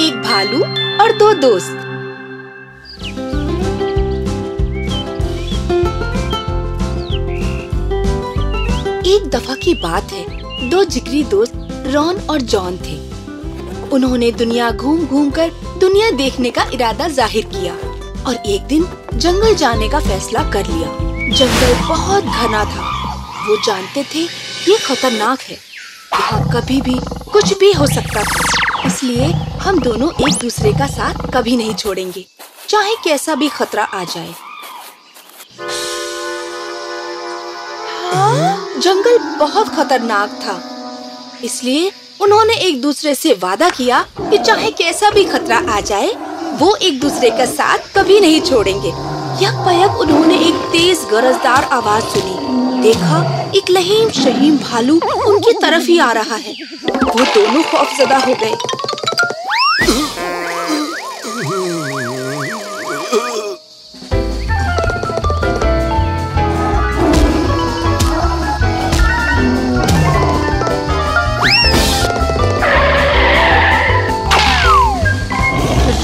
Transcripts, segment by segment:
एक भालू और दो दोस्त। एक दफ़ा की बात है, दो जिगरी दोस्त, रॉन और जॉन थे। उन्होंने दुनिया घूम घूम कर दुनिया देखने का इरादा ज़ाहिर किया और एक दिन जंगल जाने का फैसला कर लिया। जंगल बहुत घना था। वो जानते थे, ये खतरनाक है। यहाँ कभी भी कुछ भी हो सकता था। इसलिए हम दोनों एक दूसरे का साथ कभी नहीं छोड़ेंगे। चाहे कैसा भी खतरा आ जाए। हाँ? जंगल बहुत खतरनाक था। इसलिए उन्होंने एक दूसरे से वादा किया कि चाहे कैसा भी खतरा आ जाए, वो एक दूसरे का साथ कभी नहीं छोड़ेंगे। यक पयक उन्होंने एक तेज गरजदार आवाज़ सुनी। देखा, एक लहीम शहीम भालू उनकी तरफ़ ही आ रहा है। वो दोनों खौफजदा हो गए।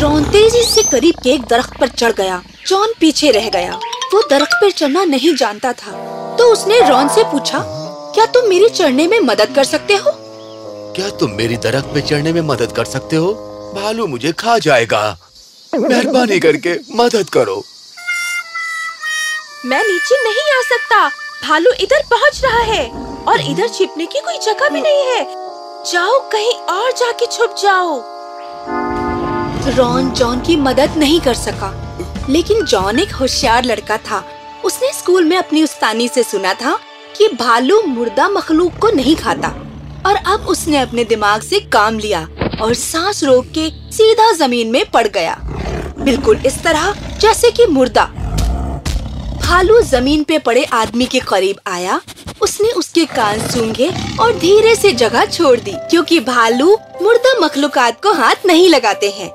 रॉन तेज़ी से करीब के एक दरख्त पर चढ़ गया। जॉन पीछे रह गया। वो दरख्त पर चढ़ना नहीं जानता था। तो उसने रॉन से पूछा, क्या तुम मेरी चढ़ने में मदद कर सकते हो? क्या तुम मेरी दरख्त पे चढ़ने में मदद कर सकते हो? भालू मुझे खा जाएगा। मेहरबानी करके मदद करो। मैं नीचे नहीं आ सकता। भालू इधर पहुँच रहा है और इधर छिपने की कोई जगह भी नहीं है। जाओ कहीं और जाके छुप जाओ। रॉन जॉन की मदद नहीं कर सका। लेकिन जॉन एक होशियार लड़का था। उसने स्कूल में अपनी उस्तानी से सुना था कि भालू मुर्दा मखलूक को नहीं खाता। और अब उसने अपने दिमाग से काम लिया। और सांस रोक के सीधा ज़मीन में पड़ गया। बिल्कुल इस तरह, जैसे कि मुर्दा। भालू ज़मीन पे पड़े आदमी के करीब आया। उसने उसके कान सूंघे और धीरे से जगह छोड़ दी, क्योंकि भालू मुर्दा मखलूकात को हाथ नहीं लगाते हैं।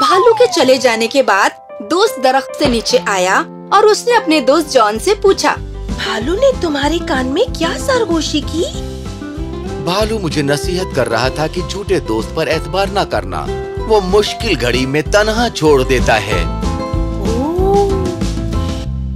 भालू के चले जाने के बाद दोस्त दरख्त से नीचे आया और उसने अपने दोस्त जॉन से पूछा, भालू ने तुम्हारे कान में क्या सरगोशी की? भालू मुझे नसीहत कर रहा था कि झूठे दोस्त पर एतबार न करना। वो मुश्किल घड़ी में तनहा छोड़ देता है।